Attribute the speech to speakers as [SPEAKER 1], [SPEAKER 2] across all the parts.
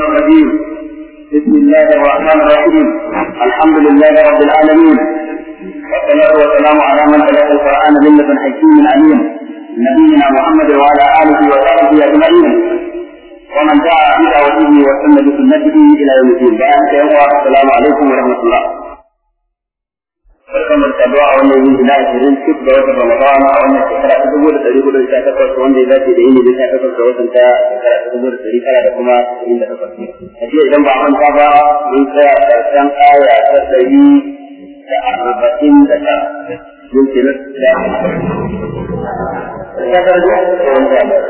[SPEAKER 1] الرجيم بسم الله الرحمن الرحيم. الحمد لله رب العالمين. والصلاة والسلام على من تلقى القرآن لدن حكيم عليم. نبينا محمد وعلى آله وصحبه أجمعين. ومن دعا بدعوته وسن بسنته إلى يوم الدين. السلام عليكم ورحمة الله. Barkan da saduwa a wannan yin da ashirin cik da watan Ramadan a wannan shekara ta dubu da ɗari huɗu da takwas wanda ya dace da yini da sha takwas da watan ta shekara ta dubu da ɗari tara da kuma ashirin da takwas. A jiya idan ba manta ba mun tsaya ƙarshen aya ta ɗari da arba'in da tara. Mun ce na da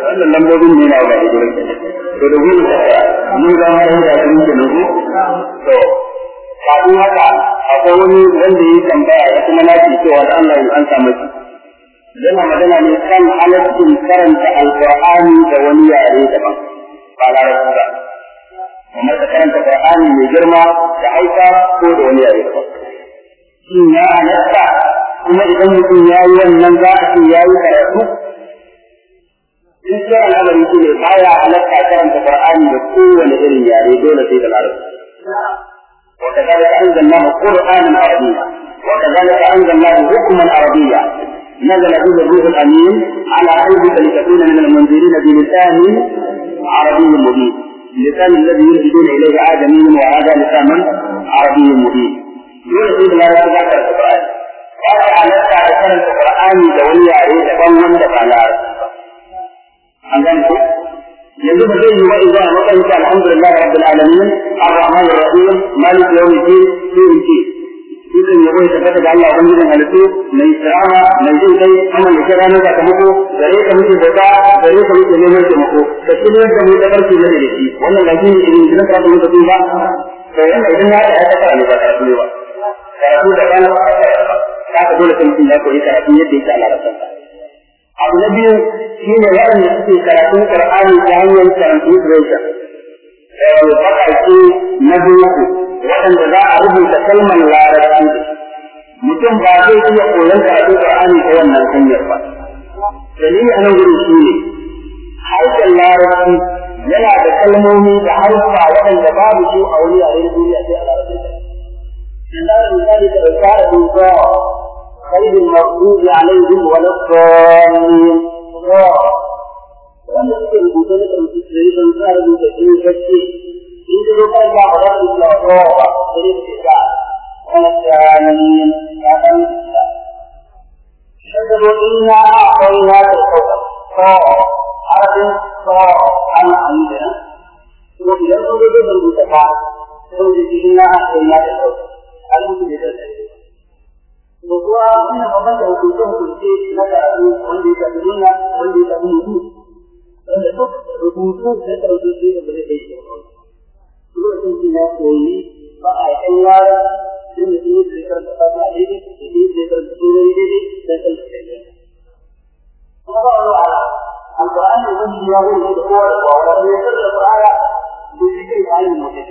[SPEAKER 1] wannan lambobin ne na ga idan to da gudu ta mun har da sun ke nan to kafin haka akwai wani wanda ya tambaya ya kuma nace cewa da Allah ya an samu shi. Yana magana ne kan halaccin karanta alqur'ani da wani yare daban ba larabci ba. Kuma ka karanta mai girma da hausa ko da wani yare daban. Shin ya halatta? Kuma idan mutum ya yi wannan za a ce ya yi karatu? In shi ne halatta karanta da kowane irin yare dole sai da larabci. وكذلك أنزلناه قرآنا عربيا. وكذلك أنزلناه حكما عربيا. نزل به الروح الأمين على قلبك لتكون من المنذرين بلسان عربي مبين. اللسان الذي يلجدون إليه آدمي وهذا لسان عربي مبين. يلجد لا يتذكر القرآن. وهذا على القرآن دولي عليه تكون على أنزلته yanzu ba zai yi wa idan amma kan ta alhamdulillah rabbil alamin arrahman arrahim malik yawm din sai in idan ya koyi tabbata da Allah ban gidan halittu mai sarawa mai jin kai amma da kira ne da kamako gare ka muke bauta gare ka muke neman taimako. Da kuma da mu da barki ne da shi. Wannan ga shi idan kira ka muke ba. Sai yana idan ya da ta fara ne ba. Ta ne ba karatu da kana ka dole sai mutum ya koyi karatu yadda yake Allah da kansa abu na biyu shi ne waɗanda suke karatun Qur'ani ta hanyar translation wato baƙaƙe na boko waɗanda za a rubuta kalmar larabci. Mutum ba zai iya koyon karatun Qur'ani ta wannan hanyar ba. Dalili a nan gurin shi ne harshen larabci yana da kalmomi da harfa waɗanda babu su a wani duniya sai a larabci. Yanzu misali da tsara duba غير المغضوب عليهم ولا الضالين wanda suke rubuta na ɗauki tsiri don sa rubuta cikin gaske in ka zo kan ba ba za su iya kowa ba sai da ke sa wani tsani ya ɗan da shaka zo in na akwai na da kauka ko harafin ko an yi da nan to idan ka zo da rubuta ba sai da in na akwai na da kauka an yi da nan da kuwa ina babban da hukunce na karatu wanda ya tafi nuna wanda ya tafi mutu wanda duk rubutu na karatu sai da ba ne da shi lokacin shi na koyi ba a kan yara sun da sun yi da karanta fata a daidai da sun yi da karanta sun yi daidai da kan da kuma ba wani ala alƙur'ani wani ya wuri da kowa da kowa da ya sarrafa aya da shi kai ba yin mutum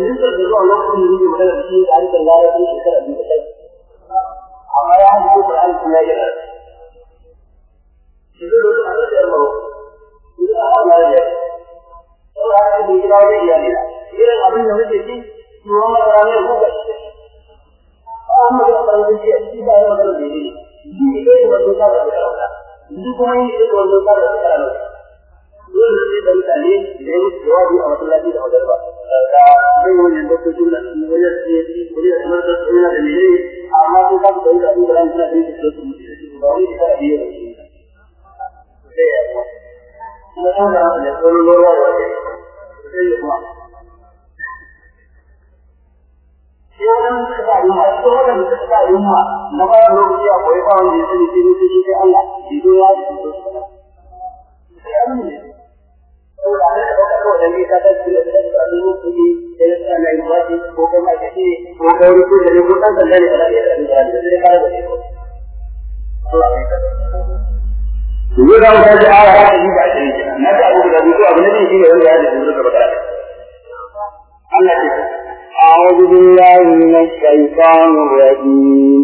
[SPEAKER 1] yi da zuwa lokacin da yake magana da shi da aikin lalata shekara biyu da amma ya hanci da aikin ya yi itu dulu ada yang mau. Itu apa namanya? Kalau ada di kita ada dia ni. Dia apa yang mesti jadi semua orang yang bukan. Orang yang paling dia tidak ada orang ini. Ini itu betul betul ya sani sai shi sai Allah shi an ne saboda an da ɗauka kawai da nisa ta ci da ta ci abin yin kuɗi da ya sa na yi wasu ko kuma a ce ko kawai ko da ne ko ɗan sanda ne ba za a iya da ɗan da zai kare da ne ko Allah ya Yanzu za mu tashi aya ta yi ba shi ne. Na ta abu da biyu abu ne ne shi ne wanda ya da zuwa gaba da. Allah ce.
[SPEAKER 2] أعوذ بالله من الشيطان الرجيم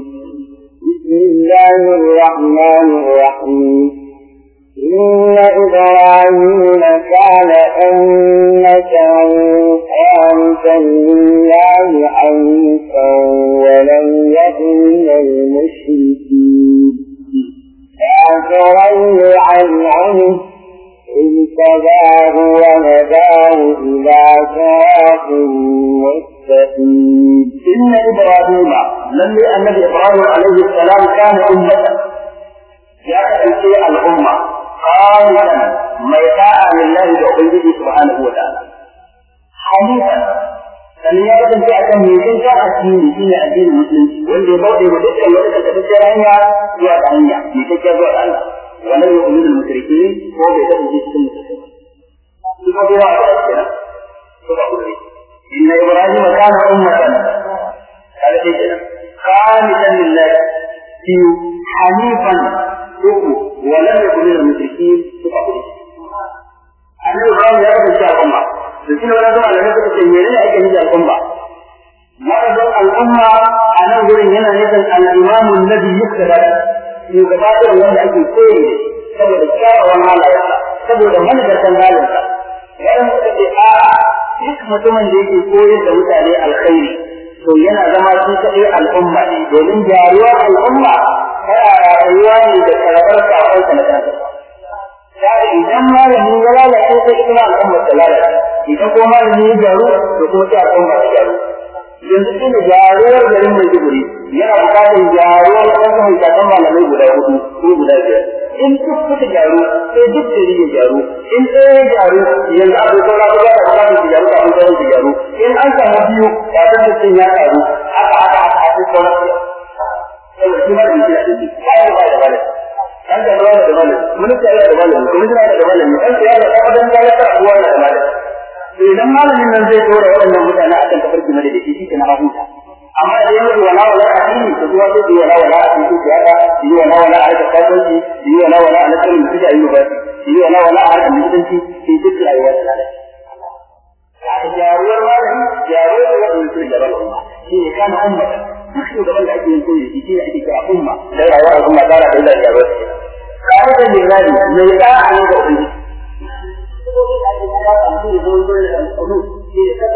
[SPEAKER 2] بسم الله الرحمن الرحيم إن إبراهيم كان أمة قانتا لله حنيفا ولم يكن من المشركين. كافرا عنه اجتباه وهداه إلى صراط مستقيم.
[SPEAKER 1] إن إبراهيم لم النبي إبراهيم عليه السلام كان أمة. يا الأمة. قائلا ميتاء لله لأبيده سبحانه وتعالى. حديثا فليا يجب في أكم يجب في أكم يجب في أكم المسلم. والذي بوضي ودفع يوضي كتبت شرعية في أكمية يتكي أبو الله ولا يؤمن المشركين هو بيتاء في السنة السنة إن إبراهيم كان أمة. قال لله. في حنيفا ولم يكن من المشركين فقط أنه هو يرى في الشيء الأمة لكن ولا دعا لما تقول أن يرى أي كهيد الأمة ما يقول الأمة أنا أقول إن هنا يقول أن الإمام النبي يكتب يقول أن يكون أي كهيد سبب الشارع وما لا يقع سبب من يكون ذلك يعني أن الإمام يكمت من يكون كهيد الخير to yana zama shi kaɗai al'umma ne domin jaruwar al'umma tana rayuwa ne da karɓar saƙonsa na kansa Yare idan malami ya lalace sai ita ma al'umma ta lalace. Idan ko malami ya gyaru to kuma sai al'umma ta gyaru. Yanzu shi ne gyaruwar garin Maiduguri yana buƙatar gyaruwar wasu hankatan malamai guda huɗu ko guda biyar. In duk suka gyaru sai duk gari ya gyaru. In ɗaya ya gyaru yanzu abu saura ko ya buƙatar su gyaru kafin sauran su gyaru. In an samu biyu kafin mutum ya karu haka haka haka haka sauran su. Saboda shi ma da mutum a ciki. Ba ya ba da malami. an da ruwa da malami mun tsaya da malami kuma suna da malami an tsaya da kadan da ya fara ruwa da malami to idan malamin nan zai tura waɗannan mutane akan tafarki mai da shi shi na huta amma idan yanzu wala wala a dini to zuwa sai yi wala wala a cikin siyasa yi wala wala a harkar kasuwanci yi wala wala a nasarar mutum a yi ba yi wala wala a harkar mutunci sai duk da duk da rayuwar da ila jaruwar da da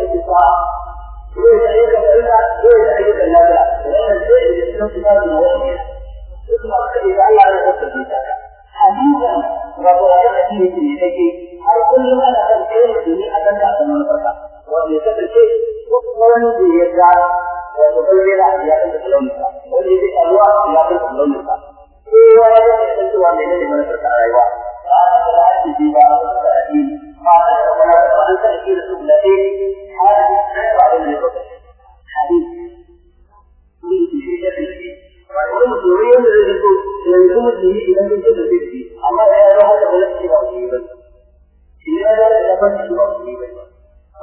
[SPEAKER 1] da Hadiza wato wata hadisi ne take har kullum ana kan da ni a kan da zaman farka wanda ya kasance duk wani da ya ga wato kullum yana ya kan da sa. Wanda ya ga ruwa ya kan da launin sa. Kowa ya san cewa mai ne mana farka a rayuwa ba a da قال ولا أن تأتي رسول الله حال لا يعلم حديث يريد شيء في ويقول يريد أن يقول ينزل به إلى من جد به أما لا يرى هذا ولا شيء رقيبا إلا لا يرى شيء رقيبا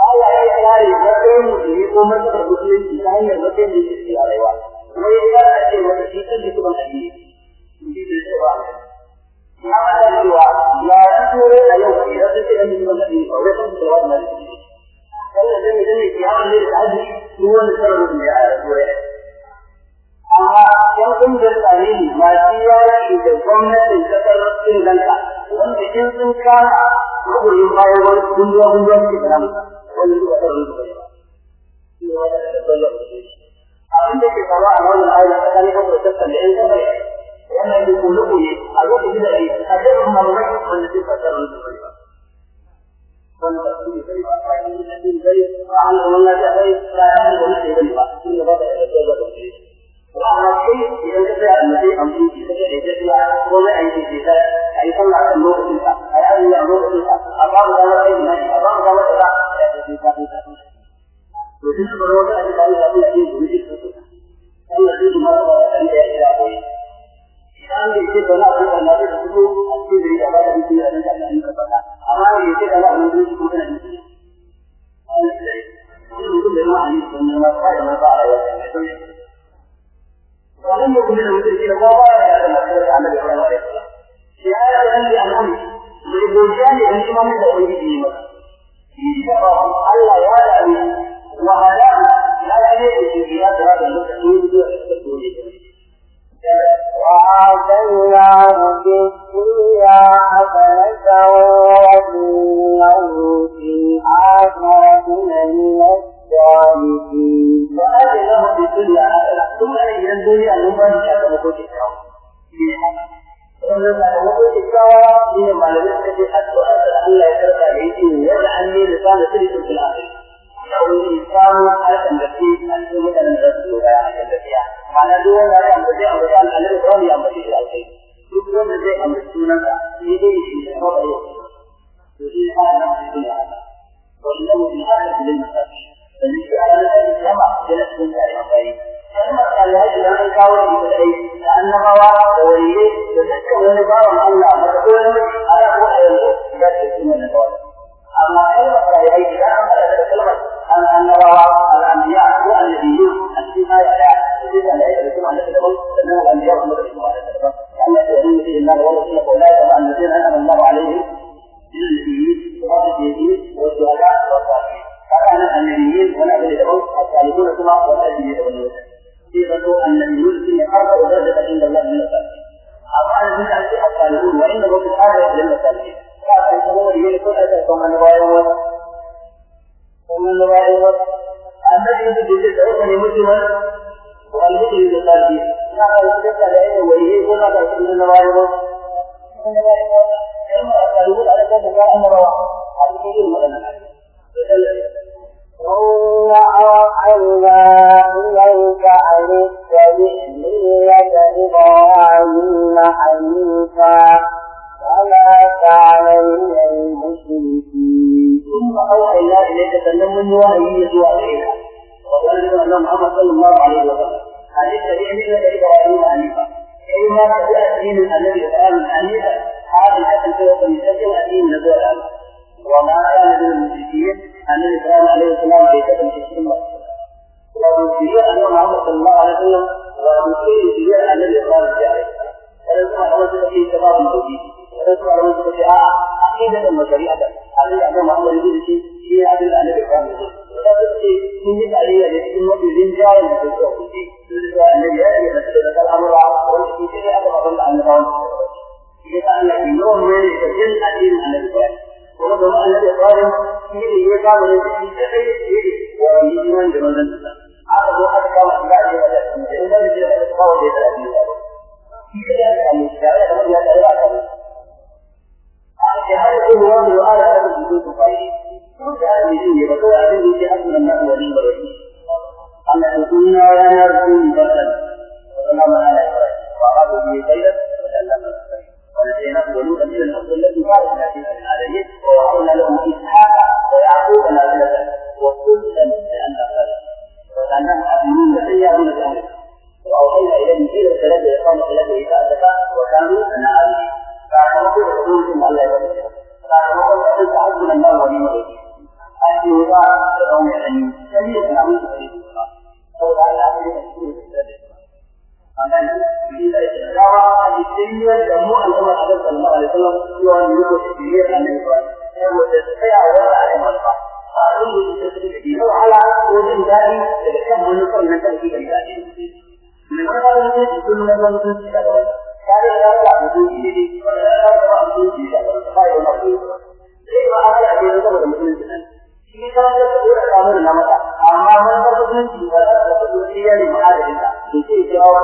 [SPEAKER 1] قال أي حال يقول يريد من تقول لا يرى من جد عليه ويقال أشياء وتشيئا لكم الحديث يريد الشباب na fata ya yaran turai amma yan da gwamnatin ƙasar sri abin da ke faruwa a wannan ayar wani bawan Allah mata ko wani ana ko a yanzu ya ce shi ne da wani amma kalmar alhaji da an fara da kalmar an annabawa al-anbiya ko annabiyyu a cikin aya da shi da alhaji da kuma annabi daban sannan al-anbiya kuma da kuma annabi daban Allah ya yi shi inna wa rasuluhu wa la ilaha illa huwa an'ama Allahu alaihim bil nabiyyin wa sahbihi wa shuhada wa salihin kana annabiyyin amma an yi an ce a salihu wa inda ba su ƙara yin janna salihu ba a cikin wani yi ko a cikin wani bayan wani wani bayan wani annabi yadda da ke da wata ne mutuwar ko alhiji da salihu na ƙarfin da ya yi wani yi ko na ƙarfin wani bayan wani wani bayan wani kai ma a salihu da aka kuma ga a cikin yin waɗannan
[SPEAKER 2] ثم أوحينا إليك أن اتبع ملة إبراهيم حنيفا وما كان من المشركين.
[SPEAKER 1] ثم أوحينا إليك سلم وهي يسوع إلينا وقال أن محمد صلى الله عليه وسلم. أن اتبع ملة إبراهيم حنيفا. أي ما تبع دين النبي إبراهيم حنيفا هذا الحسن سوف يسجل الدين نزول وما كان من المشركين. أن الإسلام عليه السلام بيتكم في السنة ومسيح أن الله صلى الله عليه وسلم ومسيح أن في في عقيدة وشريعة أن يعلم محمد الوجود في هذا أن عليه السنة في الجاهل في الذي يأتي الأمر أن يجب أن يكون من أن إبراهيم يتعلم في يوم من يتجل أدين أن إبراهيم ومن الذي قال فيه يقال من شيء ومن من جمال الناس هذا هو حتى كما بعد هذا إذا بدي أتقاوى بيت أبي هذا هو من وآل هذا الجدود الطيب كل هذه الدنيا وكل هذه الدنيا أكبر الناس ولي ولي أن كنا لا نرجو بشرا وسلام على إبراهيم وأرادوا به خيرا وسلم والذين يقولون لهم إسحاق ويعقوب نافلة وكلا جعلنا خلقا وجعلناهم آمنين الذين يأمرون بأمره وأوحينا إليهم قيل الثلاثة يقام ثلاثة إذا أتفا وكانوا لنا آمنين فأعتمدوا بحضور ثم ألا يبدأ فأعتمدوا بحضور تعبدنا الله وليم الوجه أهل وضع لهم يعني سميع من أمين سبيل akan dawa a jikinyar da mu an zama a gasar Allah da sallam cewa ne yau da biyar a nan ba saboda tsayawa a rayuwar ba ba a rubu da su da biyar ala ko jin daɗi daga kan manufar na kan gidan daɗi. Mai kuma wani ne da sun na zan sun cika da wani. Kare ya ta abu ne ne wanda ya ta abu ne da ba ya mafi. Sai ba a hada a gidan saboda musulunci nan. na mata amma da ke jawo wa.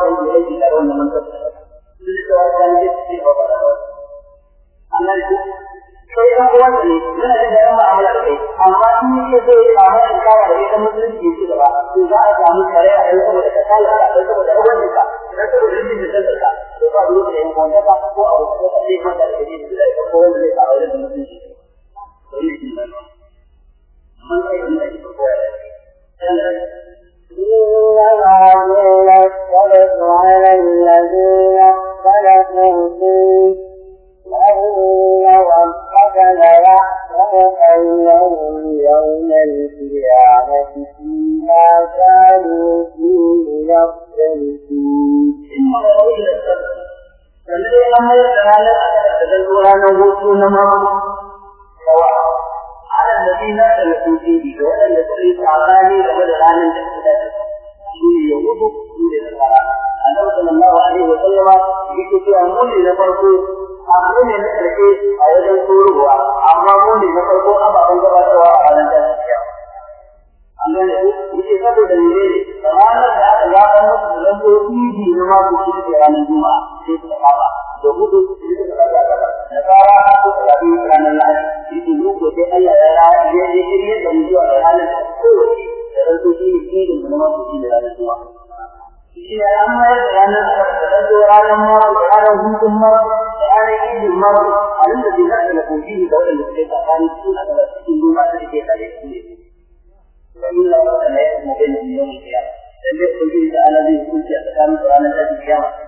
[SPEAKER 1] Thank you.
[SPEAKER 2] إنما جعل السبت على الذين اختلفوا فيه وإن ربك ليحكم بينهم يوم القيامة فيما كانوا فيه يختلفون.
[SPEAKER 1] إنما جعل السبت lallai an mayar da ranar a bi da da waɗanda suka yi tsakani game da ranar da suka dace su ne yahudu su ne da tsara annabi sallallahu alaihi wa sallama yake cewa mu ne farko amma ne na ƙarshe a wajen turuwa amma mu ne na farko ababen gabatarwa a ranar da suka an gane ku yake saboda ne ranar da aka zaɓa musu da zanto idi na mako shi ne ranar juma'a sai suka saba da hudu sai suka zaɓa gaba da fara suka zaɓi ranar lahadi yake mu ko sai Allah ya ra ya ya shirye da mu zuwa ranar da kowace da zanto shi ne idin na mako shi ne ranar juma'a shi ne an mayar da ranar da zanto ranar mako ranar hutun mako da ranar idin mako a nan da bai zaɓa da kofi da waɗanda suke tsakani suna da cikin juma'a da ke tare da su وإن الله لا يحكم بينهم يوم القيامة لم يكن به تعالى به كل شيء فكان قرآن ذات القيامة فيما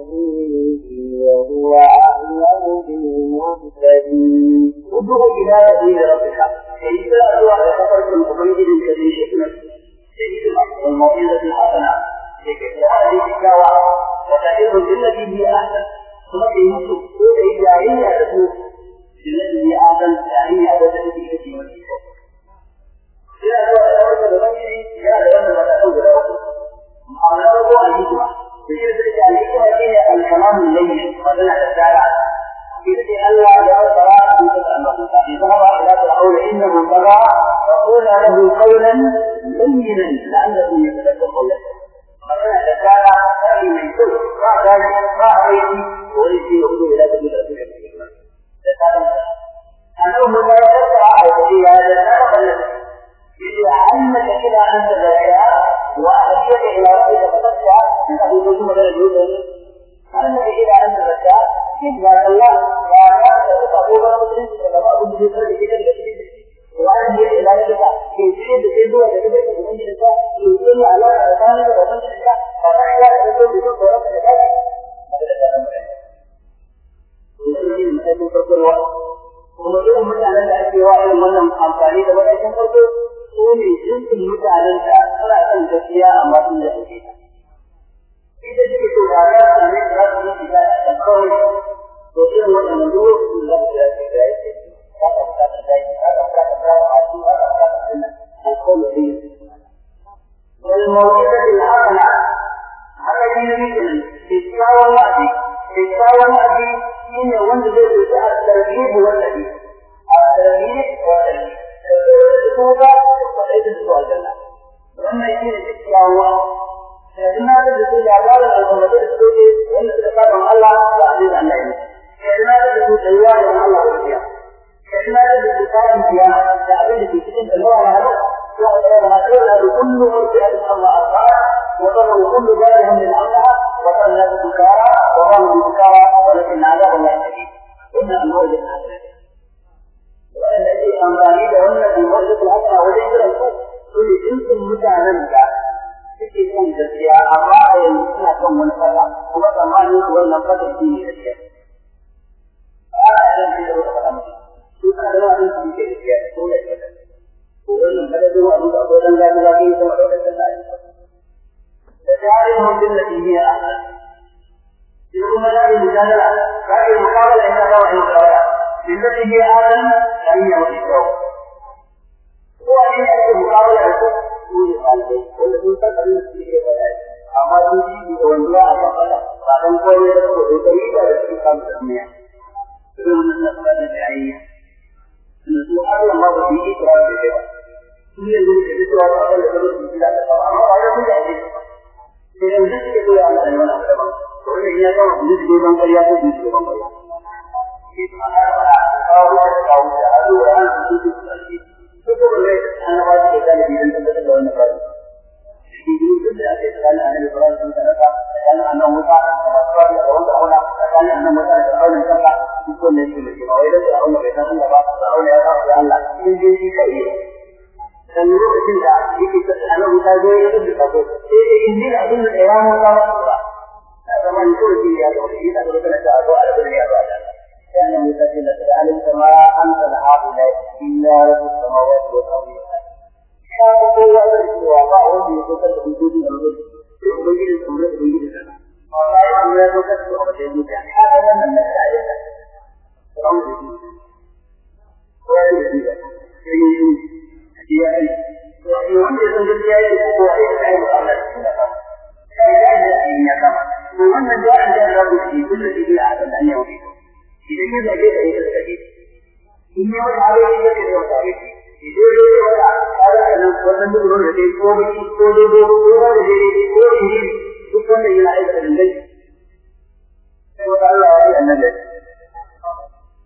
[SPEAKER 1] shine wanda je shi kai dan lokacin da yake annabi ta zo ya rubuta ko sai da yin din abin da ya mu ta ba zaman ko shi ya zo shi da lokacin da zo a rubuta ya da sai annabi ta ce da alim kama anta la hawla illa rabbus samawati wal ardi ka ko wa da cewa ba wani ko ta da dubi da rubuta sai ubangiji da ubangiji da Allah ya yi lokacin da ba da dubi ka wannan da ya yi Thank. hanyoyin ya yi to wanda ya san gaskiya Allah ya yi annabi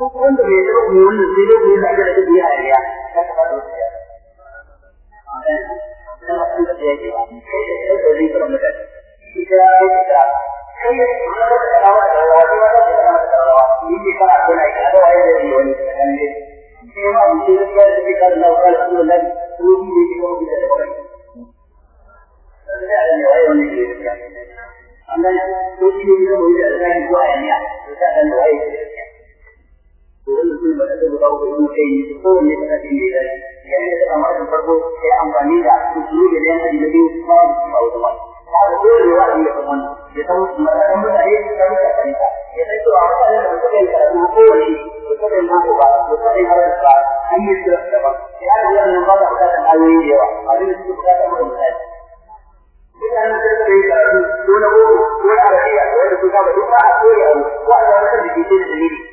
[SPEAKER 1] duk wanda bai da ku wannan sai dai ku yi aka da ku yi hariya ya ka fara gaskiya Kana da ya ke ba, kai da tahu ilmu ini itu ini pada tinggi dari yang kita amat perlu saya amfani dah itu dia yang lebih mau tahu teman. Kalau dia lewat dia teman, dia tahu mereka mulai kami kata kita itu apa yang kita kata mampu ini, kita yang mampu bah, kita yang harus bah, hanya itu saja. Ya dia yang mampu kita tahu ini dia, ada itu kita tahu kita. Kita yang kita tahu, dua bu, dua ada dia, dua itu kita berdoa, dua yang, dua yang kita dikit sendiri, dua yang kita tahu yang koro jadi yang kita tahu. Ya ini dia yang kita tahu bah, dua yang kita tahu. Menurut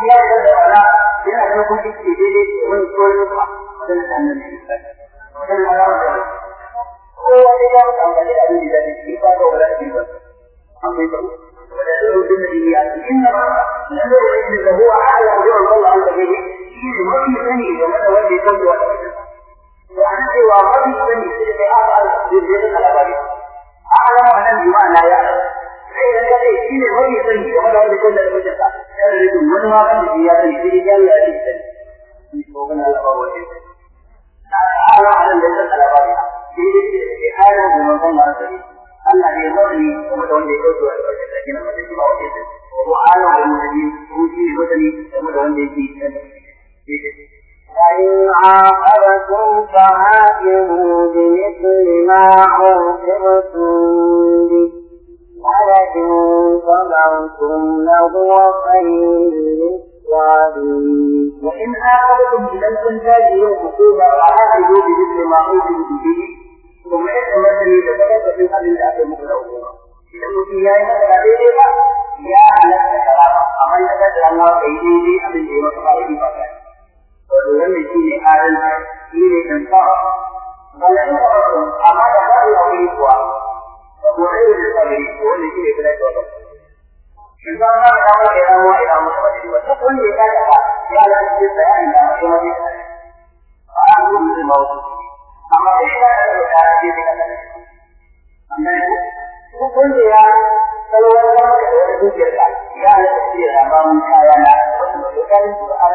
[SPEAKER 1] dia ada orang, dia ada kunci jadi menurut apa? Dan anda kowa ne ya amfani da abin da zai yi ba ga wala shi ba. An bai baro wala da rubin da duniya inna ma la yu'minu da huwa a'la wa huwa Allah an tabi shi ne mafi sani da wanda wanda ya kauce wa to an ce wa mafi sani sai da aka da ya da labari a'la wa nan bima na ya sai da ya ce shi ne mafi sani da wanda wanda ya kauce da mutunta sai da rubin wani ma kan da ya sani sai ya Allah ya sani. Shi ko kana Allah ba wani. Allah a nan da ya labari shi ne ke hana da manzon Allah sai Allah ne zai kuma da wanda ya kauce wa da cikin mutum ba wanda ya ko ala da mutum ko shi ne wanda kuma da wanda yake
[SPEAKER 2] فإن عاقبتم فعاقبوا بمثل ما عوقبتم به ولئن صبرتم لهو خير للصابرين
[SPEAKER 1] وإن عاقبتم إذا كنت تجدوا عقوبة وعاقبوا بمثل ما عوقبتم به ثم يتمثل لتبقى في هذه الأكل مخلوقون إذا mutum ya yi maka daidai ba ya halatta karama amma ya ta da ramuwa kai daidai abin da ya maka ba wani ba ka wato wannan shi ne adalci shi ne kansa wannan ya faru amma da ba ya wuri kuwa ko dai da sabiri ko wanda shi ne kada ka ba in ba ma da ma da ramuwa ina maka ba ba duk wanda ya kada ka ya lalace da ya ina ma ya wani ba a gudu da mawuci amma ya da da ya ce da kana amma duk wanda ya dukiyarka ya halatta ce da ba mun kaya na. Wannan da kan an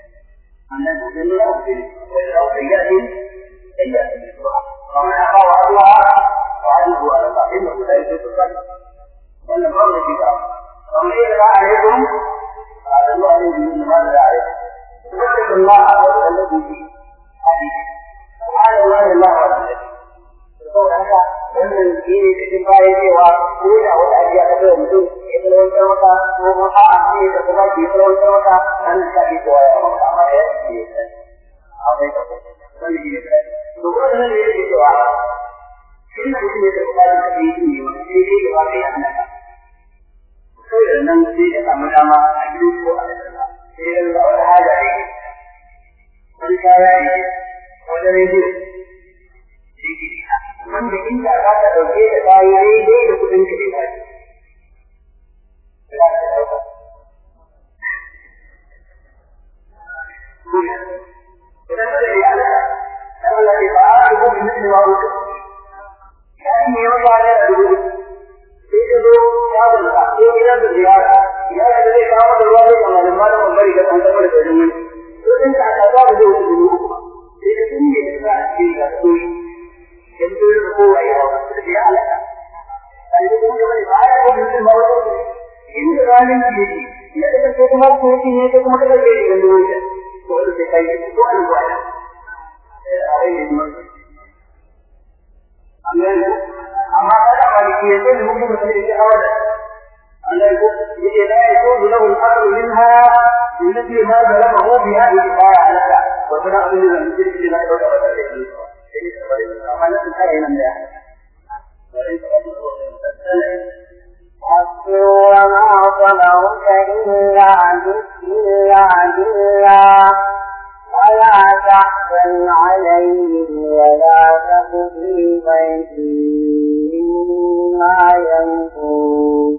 [SPEAKER 1] أن المدل أفضل ولو سيئة سيئة مثلها ومن أخى وعدها وعده على الله إنه لا يجوز الظلم وأن الظلم في بعض ومن يجب عليكم فعلى الله عليه من ماذا لا عليكم واتقوا الله الذي في حديث سبحان الله الله ورسوله saboda haka wannan shi ne cikin bayan cewa ko da wata ajiya ta kai mutum ya talwantar maka ko kuma a ce da kuma ke talwantar maka an ka ke kowa ya maka amma ya ce ya sai a bai ka ko shi ne kai to ko da ne yake cewa shi ne mutum ya tafi da yi ne wani sai dai ya ba kai annaka sai da nan sai ya samu dama a gidan ko a cikin sai da wata haja ne wani kaya ne wani rediyo wanda inda za ka ɗauke da kayi daidai da kuɗin ka ba shi. Idan ka da iyala, dan Allah ya ba a ko min ne wa wuce. Ya ne yau ya da dubu. Sai ka zo ya ka ko gidan da ziyara, ya da zai kawo da ruwa zai kamar da malamin bari da kan tabar da jini. Kudin ka ka ba da zai wuce dubu. Sai ka tunye da ka ce ga soyi. yanzu da kowa ya rawa da ya halaka sai da kuma wani ba ya kuma mutum ba wata in da ranin ki ne ya da ko kuma ko ki ne ko kuma da ke da wani ko da sai kai ko an ko ana ai ne mun amma kada wani ki ne mun mun sai da awada Allah ko yake la yakunu lahu al-aql minha التي ما ظلمه بها إلقاء على وكنا أمن المسجد لا يدعو
[SPEAKER 2] وما صبرك إلا إلا بالله ولا تحزن عليهم ولا تك في ضيق مما يمكرون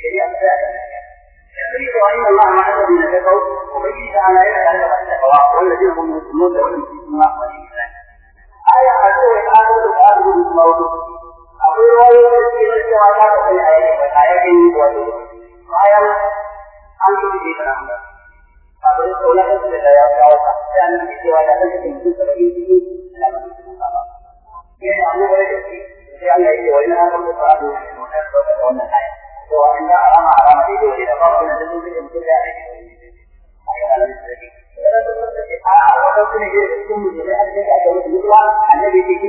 [SPEAKER 1] abin da ka yi cikin Allah mai mai abin da Allah ya yi sai ya tsaya يدرك أن الله مع الذين اتقوا وبين تعالى إلى أن التقوى والذين هم يسلمون والذين هم آية أقول آخر الآخر بالموت أقول رواية تسكين السوالات في الآية والآية والآية آية أنت في الأمر أقول الأولى تسكين الآية والآية لأن في السوالات تسكين في سبيل لما تسكين الله يعني أقول رواية تسكين لأن يجي وإن هذا المتعاد من المتعاد وأن to yi alamun sarki a wata suna yi na rikin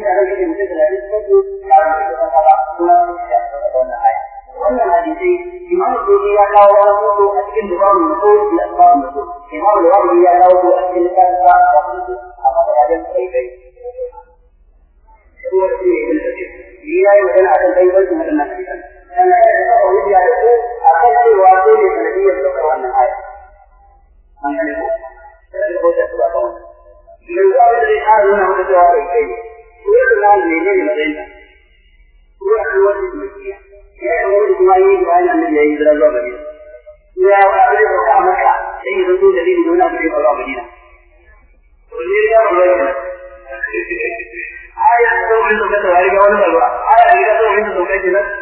[SPEAKER 1] ya wuce da kasa ba kuma a cikin dubarun da kowa da asibabin da kowa imamu أن يتفقه يجي على الأسول أخذت وأقول النبي الذكر من الآية من يعلمه يعلمه تتبعون من قبل الرحال أنه تتوافى إليه ويقنع الميلين مدينة ويأخذ وجه المسيح يأخذ وجه ما يجب أن النبي يجب الله مدينة ويأخذ وقع مكة سيد الرسول الذي من هناك يجب الله مدينة والميلين مدينة آية تتوقع أنت تتوقع أنت تتوقع أنت تتوقع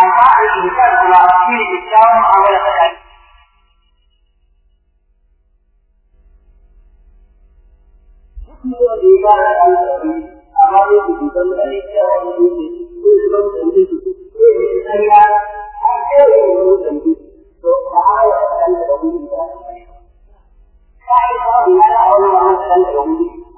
[SPEAKER 1] amma a insan kuma shi ne kyakkyawar mu'amala ɗan amma zai ku cutar mutane cewa wani ne ko ya zama da mutum ko ya yi tsariya a kai ya yi wani zambi to mu'amala tsakanin da babu ya da ta an yi cikin ladan mu'amala tsakanin da ubangiji ya da wani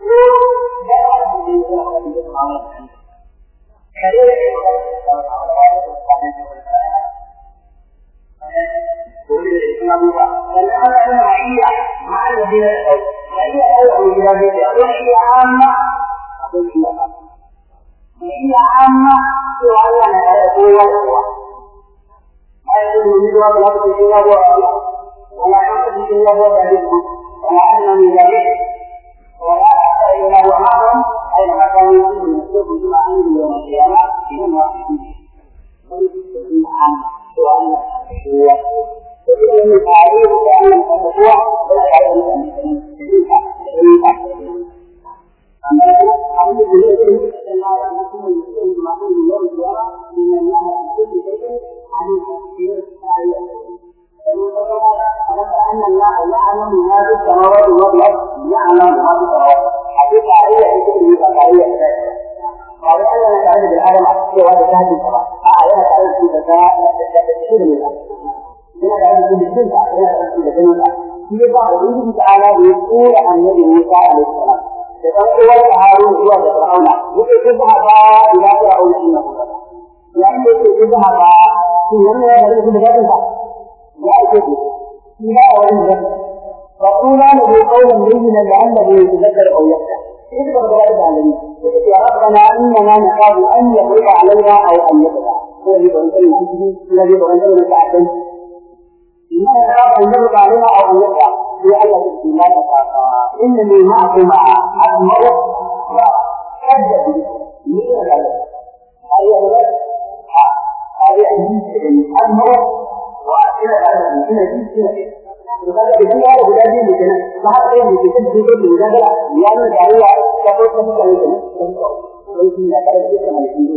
[SPEAKER 1] إن الله مع الذين اتقوا والذين هم الخمس يحبون والذين هم مؤمنون والذين هم الخمس والذين هم الخمس حتى عليك مع الذين اتقوا وهي أول وهي عامة هي عامة وعلم على قوة ما يكون من الله الأرض إلا هو ولا يحدث إلا هو الذي أنزل لك عليه إنما لا أنزلك عليها أو أنزلك في أن لا تخافا إنني معكما أسمع وأكذب من الغلط أي الغلط أي الجنس أسمع وأكذب هذا من الجنس وقد يكون هذا هدى دين لكنا فهذا غير مكتب في كل مجادلة لأن الدعوة تقول كم كم كم كم كم كم كم كم كم كم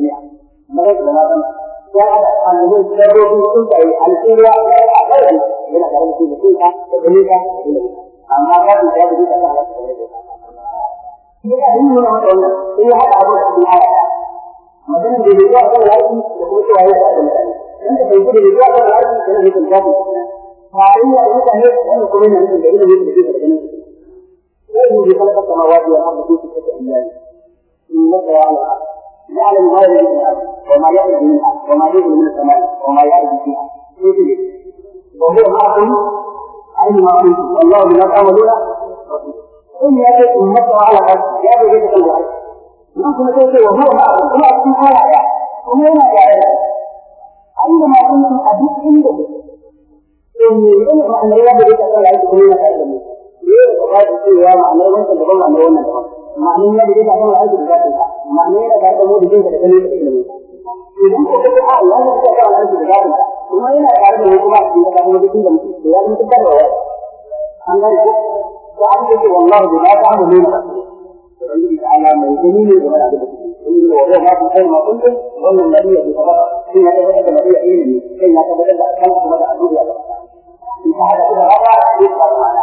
[SPEAKER 1] كم كم كم وهذا أن هو سبب كل شيء الكل أقل من هذا الشيء كله كذلك amma ba su da duk da Allah ta rage shi da yin wannan wannan sai haka abu da cikin aya magana da zuwa kan lafi da kuma cewa ya da mutane inda bai gudu da zuwa kan lafi da ne kan zafi fa in ya yi kan wannan kuma ne da ilimin da yake da ganin sai mu ji kalmar samawati wa ardi fi sittati ayyam innaka ya Allah يعلم ما يلج وما يخرج منها وما ينزل من السماء وما يعرج فيها وهو معكم أينما كنتم والله بما تعملون إن يأتي أمته على الأرض يأتي بيتك الأرض ممكن تأتي وهو معكم وما أكون على آية وما جاء أينما كنتم أبيت عنده إن يجب أن يأتي بيتك الأرض كلنا تعلمون ليه وقال يا معنى وانت اللي قلنا أنه وانا دفع معنى ma'ana yana tare da mu da jinka da ganin da ilimi idan ko kace a Allah ya saka wa shi da kuma yana da mu kuma a cikin da mu da jinka da ya da wa an ga ko? Da an ce wallahi da ba ta mu ne ba Allah mai gani ne da wani da kuma wa ma ta kai ma kuntum wannan nabi ya ta ba shi ya ta da nabi ya ilimi sai ya ta da kan kuma da azuya ba in ta da haka ya ta mana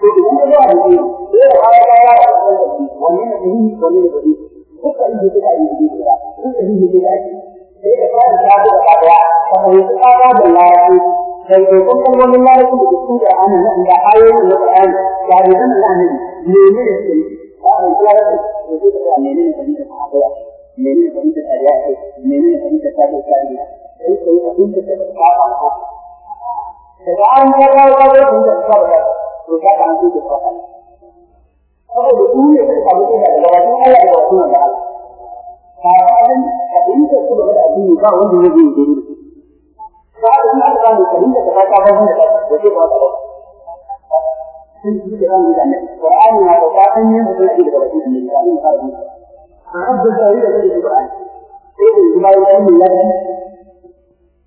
[SPEAKER 1] To idan ka zuwa da shi, sai da fara ya ya da shi wani ne sahihi wani ne sahihi duka inda ke da inda ke da duka inda da shi sai da fara ta da ka fahimci tsada da lafi sai ko kun kalmomin lafi da su da ana nan da ayoyin da Qur'ani da hadisan Allah ne ne ne da shi ba mai kula da su da da ne ne da ta da ne ne da ta da ne da ta da sai sai sai fahimta ta da ba daga an ga ga ga da ta da to ka kan ji da fahimta saboda su ne samu kai daga wajen Allah da wajen Allah kafin fahimta su da addini ba wanda ya yi da ba da kuma aka samu fahimta ta ta ba wanda ba ta ba sun ji da ran da annabi Qur'ani na da fatan yin da daga wajen annabi kafin fara yi a abdu da yi da Qur'ani sai da ji bayan yin ya ji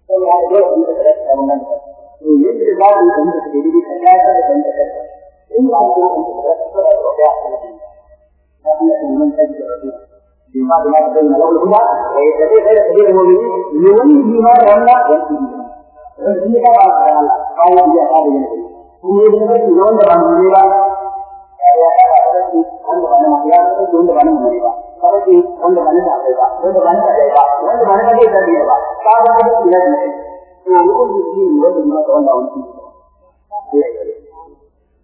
[SPEAKER 1] sai ya ga wanda da ta mun nan to yadda za mu yi da su ne ka ya ta da banda ka in ba mu an ta da ta da ya ta da ta da mun ta da su bima da da da da kuma eh da da da da mu ne ne wani bima da Allah da shi ne da ba da Allah kawai ya ta da ne ku ne da ba da ba mu ne ba. Ya ta da shi wanda ba mu ya ta da wanda ba mu ne ba. Kawai wanda ba ne da ba wanda ba ne da ba wanda ba ne da ba ka ba da shi ne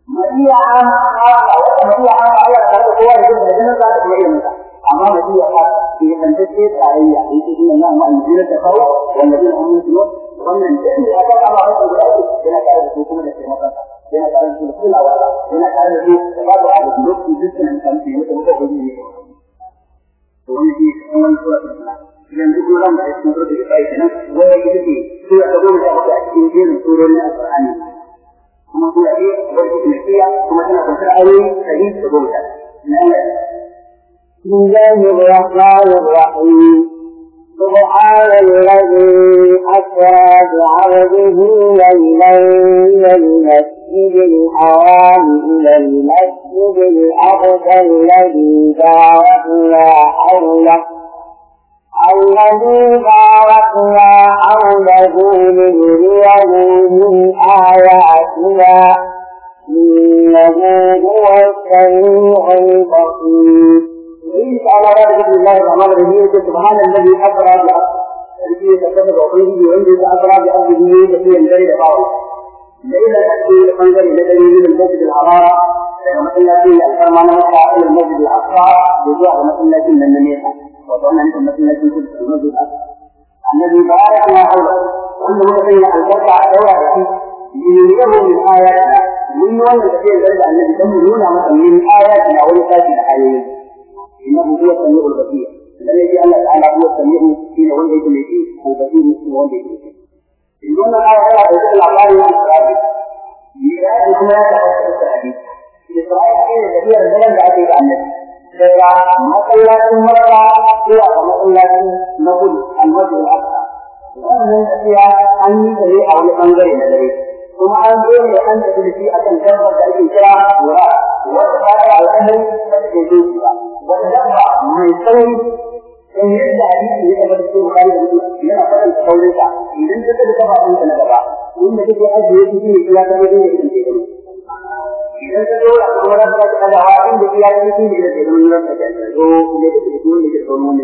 [SPEAKER 1] Mafiya an haka wata mafiya an Allah ta da kowa da jin da jinin za ta iya yin ta. Amma mafiya ka ke tantance tarayya in ji ina nan ma'an jira ta kawo wanda zai an mutu ne wannan din da aka kama wata guda uku yana tare da su kuma da taimakon yana tare da su da kulawa yana tare da su da ba da abu lokacin dukkanin kamfe wata muka gudu ne to wani shi kuma wani sura ta yanzu kuma zan da cikin sura da kai kenan wanda yake يعتبرون له تأكيد يقولون القرآن هم في الحديث وليس المحكية ثم سنة الفعلي حديث تقول
[SPEAKER 2] بسم الله الرحمن الرحيم. سبحان الذي أسرى بعرضه ليلا من المسجد الحرام إلى المسجد الأقصى الذي باركنا حوله. الذي باركنا حوله لنريه من آياتنا إنه هو السميع البصير.
[SPEAKER 1] وإن تعالى بسم الله الرحمن الرحيم سبحان الذي أسرى بعبده الذي تكتب عقله وعنده أسرى بعبده الذي ينجري لقاؤه ليلة تأتي خنجر الذي من المسجد الحرارة كما قلنا فيه الفرمان إلى المسجد الأقصى بجوع مثل لكن وضمن أمتي التي كنت تنزل الذي بارك الله حوله أنه الذين أنزلت على دورته ليريه من آياتنا من وين كثير ذلك الذي تمرون مثلا من آياتنا ويقاتل الحاليين إنه هو السميع البصير الذي يجي الله تعالى هو السميع حين ولد الميتين والبصير حين ولد الميتين إن كنا الآية هنا بذكر الأعمال والإسرائيل لذلك ما يتحدث الحديث إسرائيل كثير كثير ذلك بعد النبي daga masallacin marka zuwa ga masallacin na gudu almasjid al-aqsa wannan tafiya an yi ta ne a wani ɓangare na dare kuma an zo ne an tafi da shi akan dabbar da ake kira wura wanda ta da alƙalai ba ta ke zuci ba wata dabba mai sauri in yadda hadisi ya tabbata cikin bukari da mutum yana faɗin saurinsa idan ta tafi kafa ɗinka na gaba inda kake ajiye shi ne kira ta wajen da idan ka zo a kuma da ka da wa inda ya yi shi ne da ke gani ran da ke zo ne da ke zo ne da ke zo ne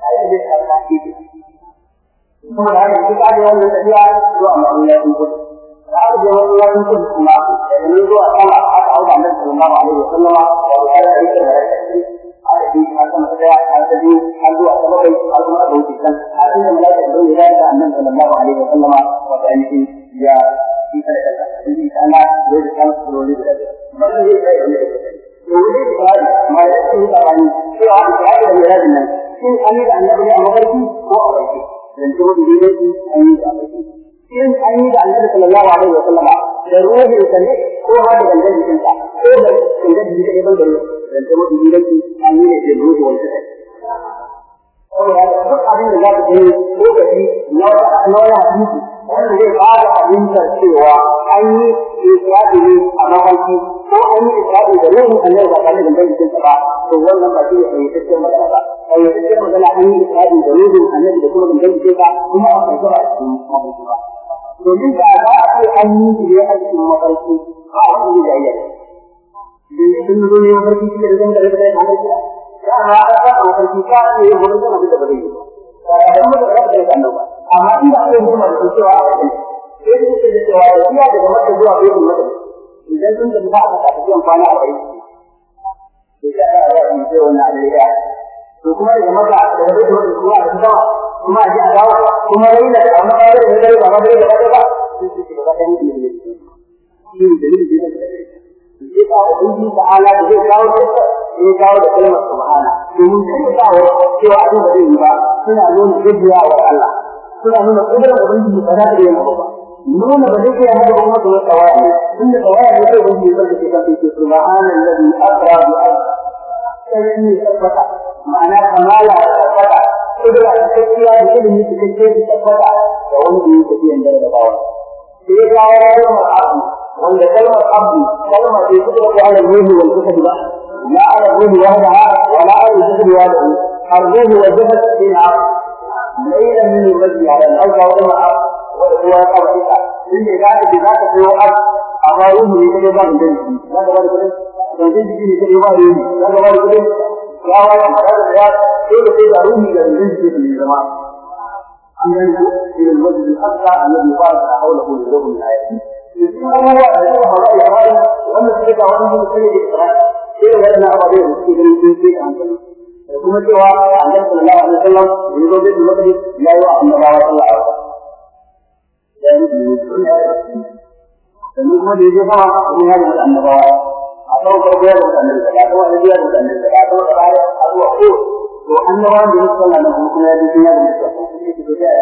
[SPEAKER 1] ai da ka ta ki kuma da haka ka da wannan tafiya zuwa masallacin kudu da aka je masallacin kudu kuma da ne zuwa sama aka auka annabi sallallahu alaihi wasallam da ya yi da a yi a sama da ya ta biyu har zuwa sama kai har kuma da wuce kan har inda malaka da ya da annabi sallallahu alaihi wasallam wa ta yi ya yi da kanta. In sha Allah zai da kan da wannan zai kai wanda yake to wani da ya da da nan. Yi da ne da an yi da yi da annabi da da da da da yi da da wani wanda zai fara fahimtar cewa an yi isra'i ne a mafarki ko an yi isra'i da ruhin annabi ba da gangan jikinsa ba to wannan ba shi ne fahimtaccen magana ba. Fahimtaccen magana an yi isra'i da ruhin annabi da kuma gangan jikinsa kuma a kai ba a cikin mafarki ba. Domin da za a ce an yi shi a cikin mafarki ba a da iya domin sun zo ne mafarki shi da zan da rage da hankali ya ma a mafarki ka ne ya gurin kana da bare ba. Da mu da da annabi amma in ba ma da cewa a kai sai su ce da cewa da iya daga mata zuwa bayan mata idan sun tafi ba a ka tafi kwana a bai to ya ga ya yi ce wannan da ya to kuma daga mata da bai da wani zuwa da kuma a ji a dawo kuma raina da amma da da da ba da da ba sai su ce ba da ni ne shi ne dalilin da ya sai ka ubangi ta'ala da zai kawo kisa sai kawo da kalmar subhana domin sai ka kawo cewa abin da zai yi ba suna nuna gajiya wa Allah. Suna nuna kudurar ubangiji ba za ta yi ba. Nuna ba zai iya haka kuma da tawaya ne. Tunda tawaya ne sai ubangiji zai ce kan sai subhana alladhi asra bi sai ne tabbata ma'ana kamala da tabbata kudura da gaskiya da ilimi da kake tabbata da wanda yake tafiyan da bawa sai ya kawo kalmar abu wanda kalmar abdu kalma ce ta da ala ruhi wal jasad ba. La ala ruhi wahdaha wa la ala jasad wahdahu. أرضه وجهت في عرض ليلا من الذي على الأرض وما أرض وهو أرض إن إجابة ذاك هو أرض أرضوه لتجربة من ذلك لا تبارك ذلك فنزل به تجربة يوم لا تبارك ذلك لا ولا مراد الحياة؟ إيه كل شيء أروه إلى الرزق في الزمان أن ينزل إلى الوجه الأقصى الذي بارك حوله للرب من آياته يسمى هو أجل في يحاول وأن تلك وأنه سيد إسرائيل. إيه وأن أرضيه في الجنسي عن ذلك da da kuma cewa Annabi sallallahu alaihi wasallam da ya zo da Makka ya yi wa annabawa sallallahu alaihi wasallam ya da ya da ni kuma da ya je sama ya da annabawa. A kan farko ya da annabi da kuma da ya da annabi da kuma da ya a zuwa ko to annabawan da sallallahu alaihi wasallam. Ya da ya da ne da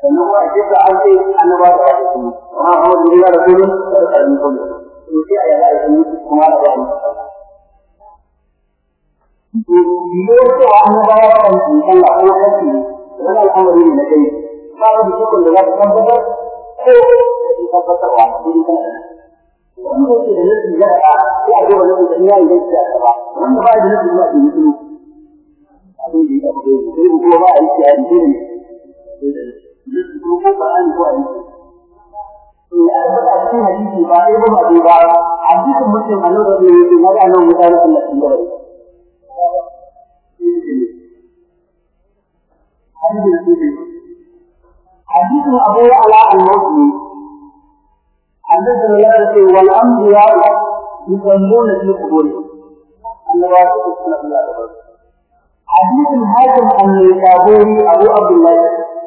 [SPEAKER 1] sannan kuma ake da an ce annaba da ake su amma da ya da kullum da karɓi kullum to sai a da kuma da ya to biyo cewa annabawa kan su Allah ko kace wannan al'amari ne na kai ba ka da shukun da za ka tabbatar ko da ke tabbatarwa cikin kan wanda yake da nufin ya da sai a gaba nufin da ya yi da ya ba wanda ba da nufin ya yi mutum abin da ya tabbata sai ko ba a yi حديث أبو يعلى المسلم حدثنا لا شيء والأنبياء يسمون في قبورهم النواسط السلام الله حديث الحاكم النيسابوري أبو عبد الله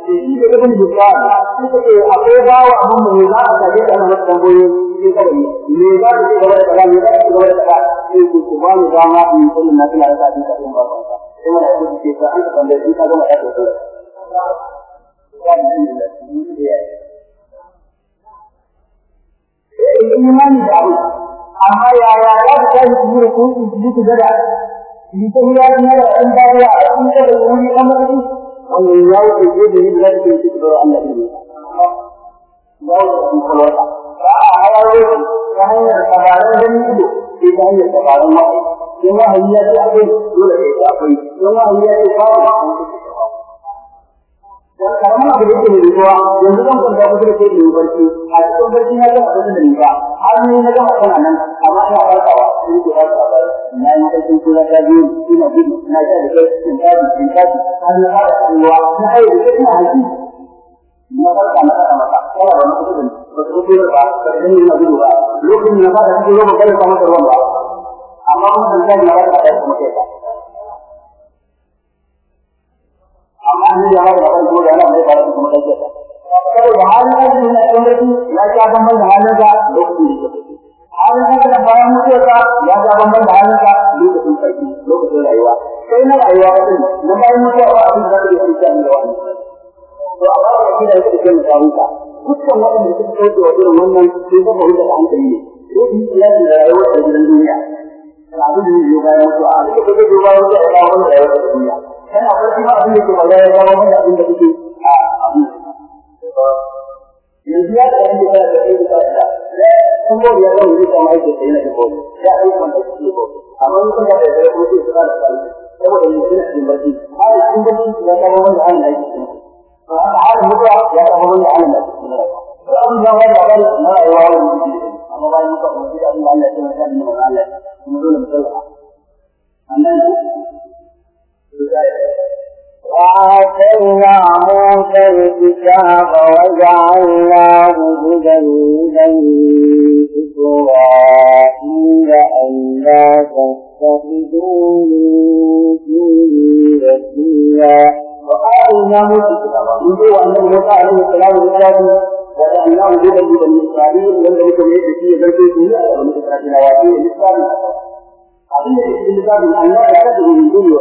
[SPEAKER 1] شهيد ابن بشار يقول أبو باو أبو مريضا أتجد أنا مستنبوي ميزا کی دوائی دوائی میزا کی دوائی دوائی ایک سبحان اللہ من کل نکلا رضا دی کا عمر کا ایمان ہے کہ اس کا انت بندے کی کا عمر ہے kula da ku an da imani da abu amma yaya za ka tashi ku yi ku yi ku ni yi ya ne da an dawo a cikin da an mutu wannan ya wuce ce da yin lafi da suke da Allah ne. Ya wuce su kalwata. Ba a hawaye ta hanyar tabaran gani ido sai ta hanyar tabaran wahayi. In wahayi ya akwai dole sai ta akwai. In wahayi ya ce babu ƙaramin abu da yake mai rikuwa yanzu zan kwanta kusa da kai da barci a cikin barci na gama abin da ni ba har ni na gama kana nan amma ina farkawa sai ke ba ta na yi aikin kula ta biyu ina gudu na sha da kai in tafi in tafi har na fara ruwa na haye da kai ina haƙi na farka na faɗa maka kana da mutum da ba su kuma ba ba su gani na gudu ba lokacin na fara cikin ruwan kada ka masa ruwan ba amma mun san kai na farka da kuma kai ka amma an yi yawa da wani kuma da yana mai fara kuma kai ka saboda halin aiki na ɗan ya sha bambam da halin da lokacin da ke halin da bayan mutuwarsa ya ja bambam da halin ka lokacin sarki lokacin rayuwa sai na rayuwa din na bayan mutuwa abin da yi shi da wani to a bayan da kida yake da kawo ka dukkan waɗanda suka kauce wa irin wannan sun ga kawai da hankali ne lokacin da ya da rayuwar da gidan duniya abin da yi bayan mutuwa a duka da bayan mutuwa ya kawo da rayuwar da duniya kana farki ma abin da ke magana ya kawo mana abin da kuke a abin yanzu ya da yake da da kai kuma ga wani kuma ko ya ai kun da shi ko amma mun kun da da ko sai da kai saboda ni ina cikin barci har cikin barci ya kawo wanda an yi shi haka har mutuwa ya kawo wanda an yi shi to abin da wani da na rayuwa wani amma kuma sai Allah ya da kuma
[SPEAKER 2] وآتينا موسى الكتاب وجعلناه هدى لبني إسرائيل ألا تتخذوا من دوني وكيلا
[SPEAKER 1] وآتينا موسى الكتاب من هو أن موسى عليه السلام والسلام وجعلناه هدى لبني إسرائيل لم يكن يدري ذلك في بني إسرائيل وفي الإسلام abin da ke misalin Allah ya kada min duniya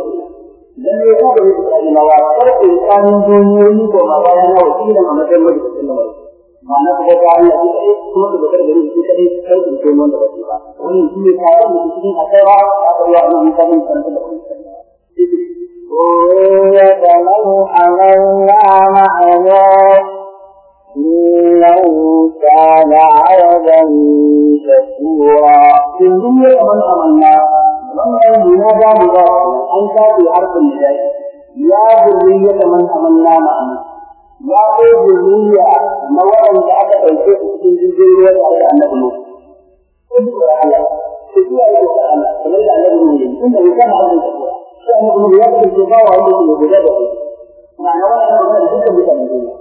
[SPEAKER 1] dan ne ko da Isra'ila wa karfe tsakanin duniyoyi ko ma bayan na wakilin a matsayin majalisar lamar ma'ana ko ga Allah shi kai kuma da bakar gari shi kai kai da kai wanda ba shi ba wannan shi ne tare da cikin asara aka yi wannan mutanen kan da kuma
[SPEAKER 2] ذرية من حملنا مع نوح إنه كان عبدا شكورا
[SPEAKER 1] in duniya man amanna wannan munada muda an kafi harfin da ya zurriya man amanna ma'ana ya ko zurriya na waɗanda aka ɗauke su cikin jirgin ruwa da aka annabi mu kudu da Allah da Allah kamar da annabi mu yi inda ya kama abin da kuwa sai annabi mu ya ce ba wa wanda ke guda da ku ma'ana wannan magana duka mutanen duniya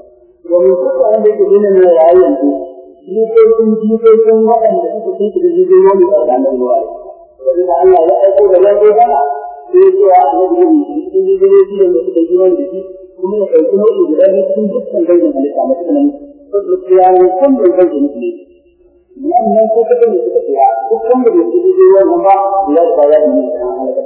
[SPEAKER 1] domin duka wanda yake nuna ne rayuwar ku jikokin jikokin waɗanda suka fi da jirgin ruwa ne da annabi ruwa ne da Allah ya aiko da ruwan ruwa sai ya annabi ne cikin jirgin ruwa da suka yi wani jiki kuma ya ɗauki nau'i guda biyu cikin dukkan dangin halitta masu da nan saboda kiyaye kun da zai nufi wannan ko kaɗan da suka tsaya duk wanda bai ci jirgin ruwa nan ba ya da da ne da halaka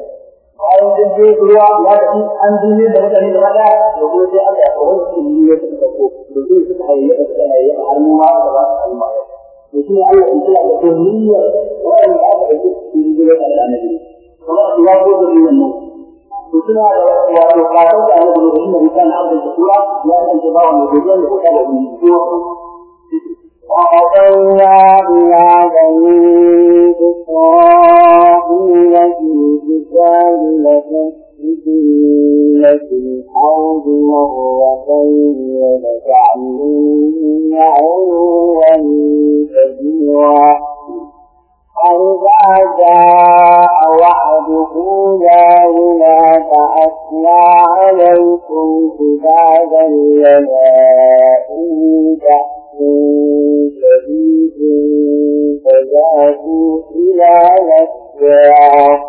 [SPEAKER 1] bayan jirgin ruwa ya tafi an duniya da mutane gaba ɗaya da kuma sai Allah ya kawo su ne ya suka ɗauko da su suka hayayyafa suka hayayyafa har mu ma da ba su kalma to shi ne Allah ya kira da kulliyar wanda aka ɗauki su jirgin ruwa da annabi kuma su ya ko da wannan to suna da wato kafin da annabi da inda bisa na abin da sura ya kasance ba wani gobe da kuka da ni ko
[SPEAKER 2] وقضينا إلى بني إسرائيل في الكتاب لتفسدن في الأرض مرتين ولتعلن علوا كبيرا فإذا جاء وعد أولاهما فأثنى عليكم عبادا لنا بأس شديد فجاءوا إلى نسرا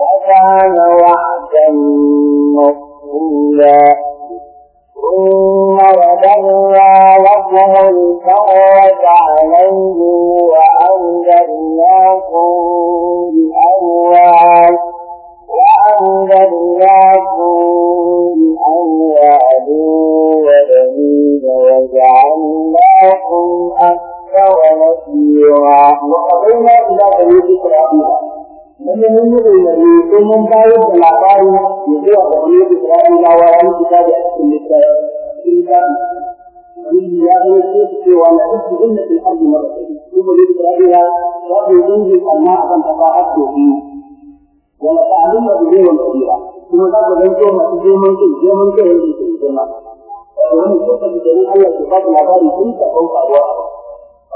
[SPEAKER 2] وكان وعدا مفعولا ثم رددنا لكم الكرة عليهم وجعلناكم أكثر نفيرا
[SPEAKER 1] وقضينا إلى بني إسرائيل لم يمنعوا الذي ثم بايد العقار يزيع بني إسرائيل وعن كتاب أحسن للكتاب وإن يغني الشيخ وأن تسجن في الأرض مرتين ثم لإسرائيل وأن ينزل الماء فانتقاعت فيه ولتعلم بدين كبيرا ثم ذاك ذنبه ما تجي من كل جي من كل wani lokaci da Allah ke ba labari sun ta ɗau faruwa a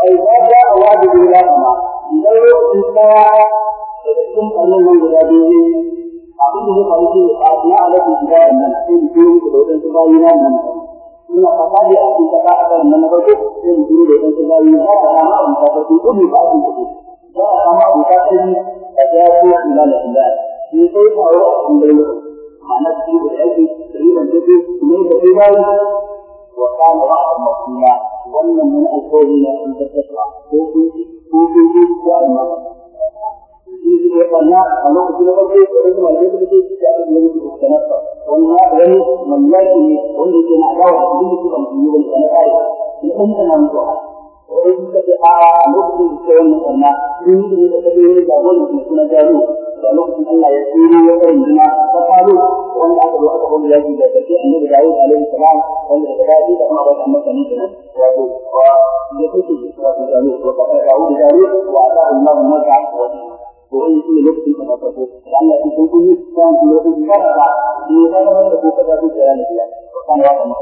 [SPEAKER 1] ai ba ja a wadi da ya kuma idan lokacin tsaya da cikin ɓannan nan guda biyu abin da ya faru shi ne a na alaƙin guda da nan sai mutum ya da wajen bayi na nan ina fata da ake kasa a kan nan na farko sai mutum da wajen bayi na ta kama abin ta farko ko bai ba abin ta farko za a kama abin ta farko a ta ya ce ina da sai sai faru a cikin ma'ana su da yake riban take ne da kai bayi wa kana wa'dan maqula wannan mun alƙawari ne an tabbata ko kun ko kun ko amma shi ne kana a lokacin da kake da wannan da kake da shi da yake da kana wannan dan mallaki ne wanda yake na dawo da duk da kan yi wannan kai ne kun kana mu ko in ka a lokacin da kai wannan kana sun yi da kake da wannan da kuma da lokacin Allah ya tsiro ya kai jina ta falo wanda aka zo aka bar yaki da take annabi Dawud alaihi salam wanda da daɗi da kuma wata mutane ne wato wa ya kuke da su da ne ko ka Dawud da Dawud wa ta Allah ma ta ko ko in shi lokacin da ka ko Allah ya kun yi san lokacin da ka ni da ka ko ka da ku da ne ya kan wa ma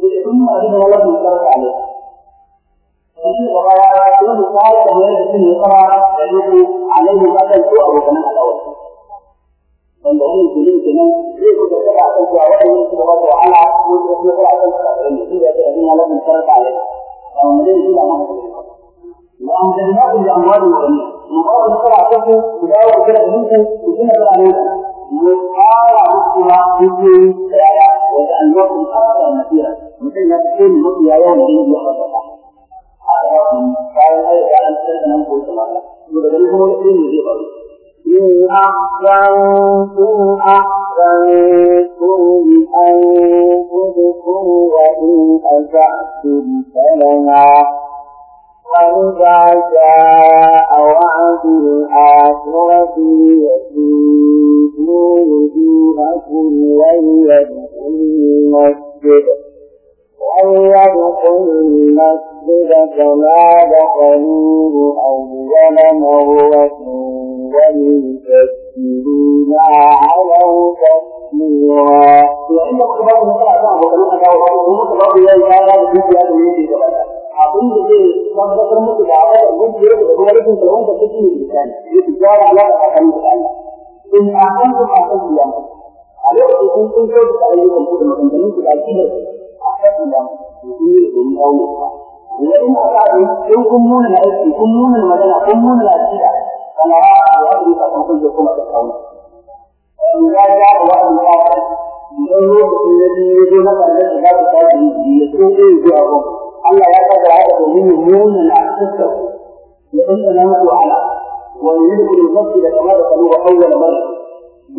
[SPEAKER 1] da kun ma da Allah mun kar ka alaihi shi gaba ya yi da tsari da sun yi kama da yuku alaihi akan ko abokanan al'awar wanda wani kiri kenan zai ku tattara akan cewa wani su gaba da wahala ko su su gaba akan su kafin da su da ta rabin alaƙin sarrafa alai a wanda zai shi da mana wa an da na da amwali wa ne mu ba ku tsara akan ku ku dawo ku kira ku ku gina da ne mu fara muku ma kuke tsaya wanda an zo ku fara nasira mutum ya ce ni mutu ya yawan da ya fara bayan ai da an tsaya nan ko kuma to daga nan kuma sai ne zai faru
[SPEAKER 2] إن أحسنتم أحسنتم لأنفسكم وإن أسأتم فلها وإذا جاء وعد الآخرة ليسوءوا وجوهكم وليدخلوا المسجد وليدخلوا المسجد كما دخلوه أول مرة وليكبروا ما علوا تكبيرا.
[SPEAKER 1] وإن كتاب مثلا أنا أقول لك أنا أقول لك كتاب يا يا يا بيجي هذا اللي يجي كذا. abin da zai tabbatar muku da abin da zai yi da kuma rikin kalmar da take yi da ya fi jawo alaƙa tsakanin da Allah. In a kan ku a kan biya a lokacin kun kun so da ayyukan ku da maganganun ku da akidar a kan biya ku yi da domin aure ba. Ya in ka ga in kun muna na aiki kun muna na magana kun muna na akida kana ya yi ka kan kun kuma da aure. In ya ja wa Allah idan lokacin da ya zo na kan da za ku tashi ya so zai zuwa ku Allah ya kaddara haka domin nuna na fuska ya dandana muku ala wa yudkhulu al-masjid kama da kalu awwal marra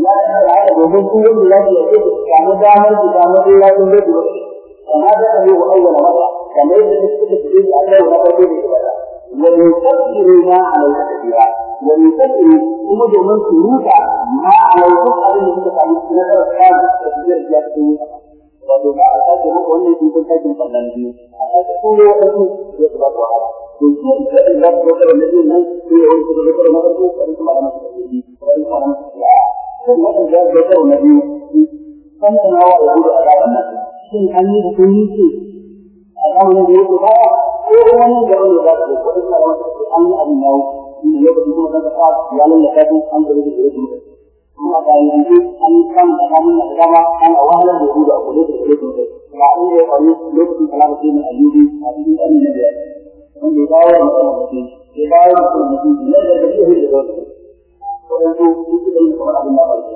[SPEAKER 1] ya kaddara haka domin ku wanda ya ce ku samu damar ku samu Allah kun da ya kaddara da ibada wa yusabbiru ma alayka kabira wa yusabbiru kuma domin su ruka ma alaykum abin da suka samu na tsara da biyar ya cikin wato ba a sake maka wannan cikin sakin sannan biyu a sake kuro wadansu ya su ba su wahala to shi ne da za su dokar da biyu nan sai ya wani su dokar na farko wani su su su su su na nan shin an yi da kun ce a zamanin da yake baya ko wani da wani za su dokar wani su malama su da an yi abin yawo ne lokacin kuma zan ka ya lallaka su an gaba da gare su kuma da yanzu an kan tsakanin da dama an a wahalar da su da kudu da kudu da ba an yi faru lokacin salama sai mai ayyubi a cikin ƙarni na biyar wanda ya dawo da mutum mutum ya dawo da mutum mutum ne da da ke da wani wadansu su su da yin kamar abin da farko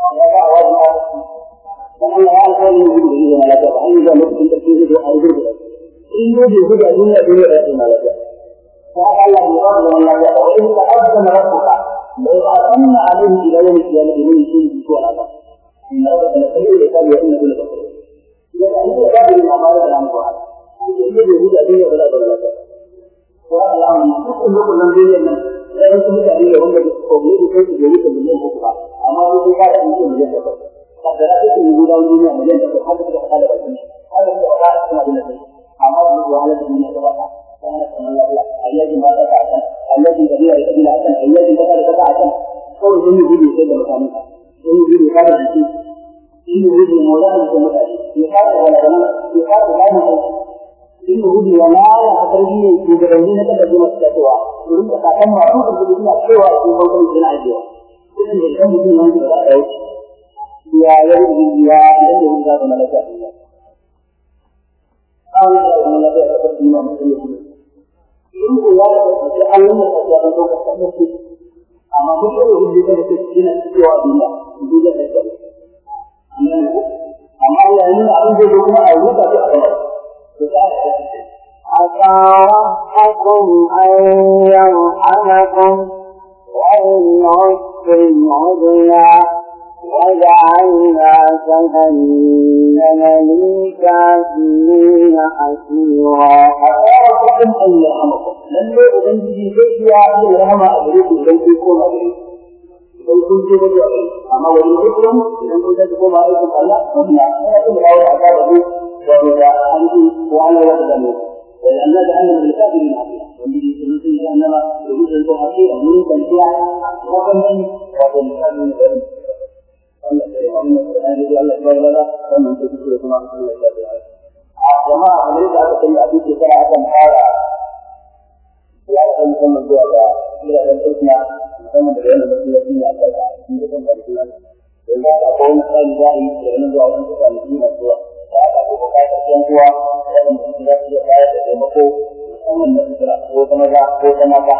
[SPEAKER 1] zai ya ba a wajen aka dan Allah ya alƙawarin yin gudu da yi zama lafiya ba an yi zuwa lokacin ƙarshe zai zo a yi gudu in yi da gudu a duniya duniya da ya zama lafiya وهذا الله يرضى ولا يرضى وإن تقدم ربك ليأتن عليه إلى يوم القيامة من شيء سوى العذاب إن ربك لسميع العقاب وإنه لغفور إذا أنت قابل ما قال عن القرآن يجب وجود أدية ولا ضلالة ko al'amari duk lokacin duniyar nan sai wasu mutane da wanda suka koyi da kai su gari da miliyan uku ba amma wani sai ka da miliyan miliyan takwas. Kaddara take yi gudan duniya miliyan takwas haka suka faɗa da bakin haka suka faɗa da kuma dole sai amma da wahalar duniya ta baka kana kamar lafiya. Ayyaji ma ta ka akan ayyaji da biya da bila akan ayyaji da ka ka akan kawai dun gudu sai da mutane. Dun gudu ka da shi in gudu mawlana da mutane. Ya ka da wala ya ka da lafiya sun yi gudu wa na ya hakar shi ne shugabanni na kada su masu kasuwa su rinka kakan masu da su suna cewa su bautar suna ajiyewa. Irin da idan mutum wani da za a yauci ya ya yi ya idan da za su malaka. A duniya. Kawai da zama lafiya da kafin yi mutum ya gudu. In ko ya kasance an yi masa ya kan ɗaukar ƙasar su amma duk da yake da take cikin cewa duniya duk da take amma yayin da abin da kuma a ruka ta a ta
[SPEAKER 2] عسى ربكم أن يرحمكم وإن عدتم عدنا وجعلنا جهنم للكافرين حسيرا
[SPEAKER 1] أقاربكم أن يرحمكم لن يؤذن به شيء أن يرحم أبريكم لن يكون أبريكم idan kun je da yawa amma wani hukum idan kun tafi koma aikin Allah sunna sai kun dawo a ga wani wani da an ji ko an yi wata da mu wai Allah da Allah da kafirin hafi wani da sun sun ji annaba da mutum ko hafi a mun kwanciya ko kan shi wato misalin da wani Allah sai wannan Qur'ani da Allah ya ba da wannan ko kuma kuma Allah ya ba da a jama'a kamar da aka sani a duk shekara akan fara ya da musamman da aka ko yi buƙatar yan uwa waɗanda su za su iya bayar da taimako musamman na sutura ko ta maza ko ta mata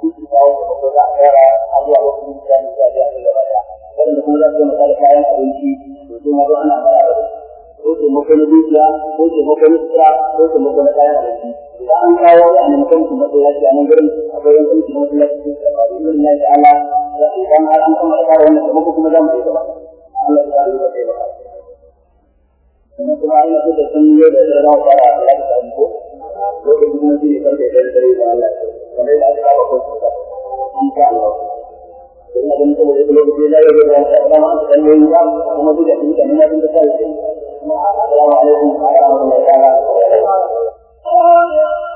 [SPEAKER 1] su su kawo taimako za a tsara a zuwa wasu mutane da su a kai gaba ɗaya. Waɗanda kuma za su taimaka da kayan abinci to su ma ana bayar da ko taimako na dukiya ko taimako na sutura ko taimako na kayan abinci. Idan an kawo a maimakon su masallaci a nan gurin akwai yan aiki na masallaci da ba da yin Allah ta'ala da idan har an kama da wannan taimako kuma za mu yi gaba. Allah ya da kai ba sannan kuma Allah ta san yau da zai rawa fara da ko? Ko da kuma shi ne farko da dare da Allah kamar da aka ba ko ta insha Allah. Kuma dan ko da lokaci da ya ga ta da ma da ne ba kuma duk da shi da mun da ta yi. Kuma assalamu alaikum wa rahmatullahi wa barakatuh. Oh, yeah.